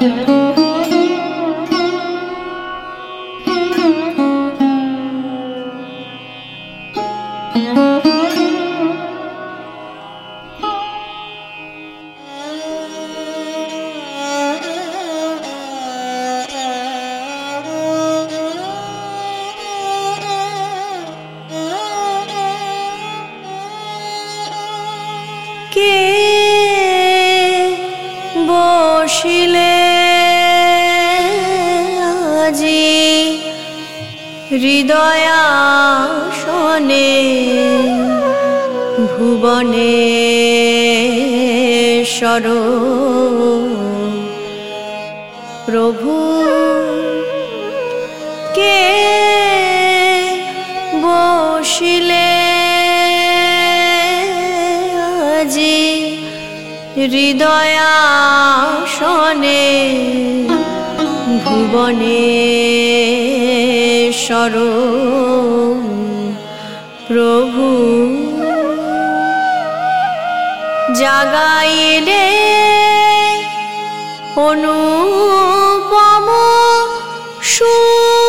কে বসিলে হৃদয়াসনে ভুবনে সর প্রভু কে বসিলে আজি হৃদয়াসনে ভুবনে সর প্রভু। জাগাইলে অনুপম সুন্দর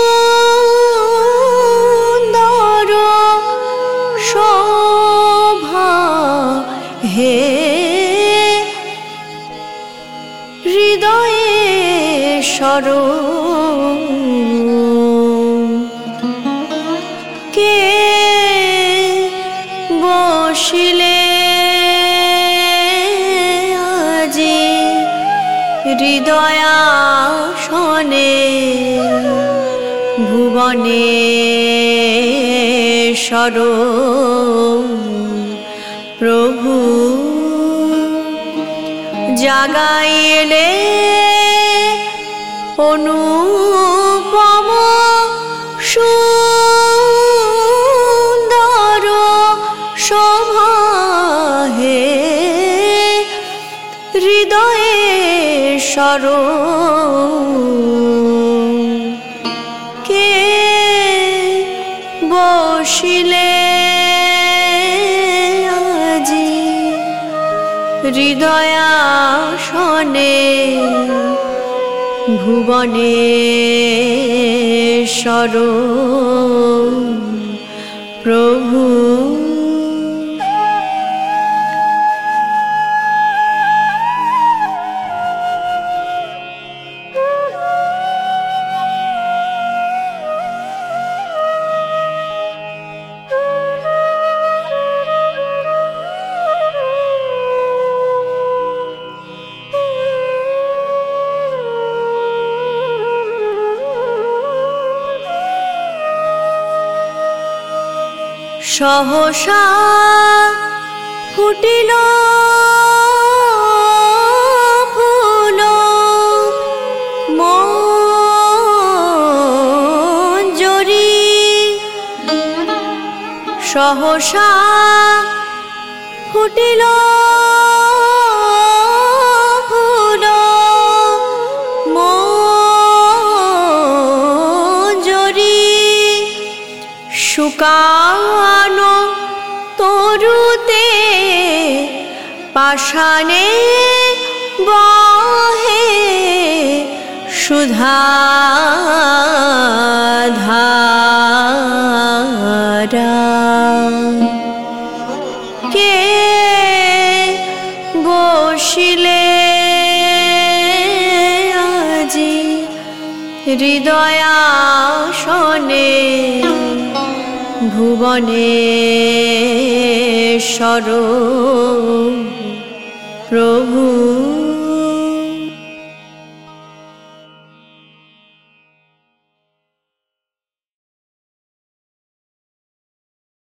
সর কে বসিলে আজি হৃদয়াসনে ভুবনে সর প্রভু জাগাইলে অনুপম সুন্দর শোভা হে হৃদয়ে সর কে বসিলে আজি হৃদয়াসনে? ভুবনে সর প্রভু সহসা ফুটিল ফুল মরি সহসা ফুটিল শুকানো তরুতে পাষাণে বহে সুধা কে বসিলে আজি হৃদয়াসনে? ভুবনে সর প্রভু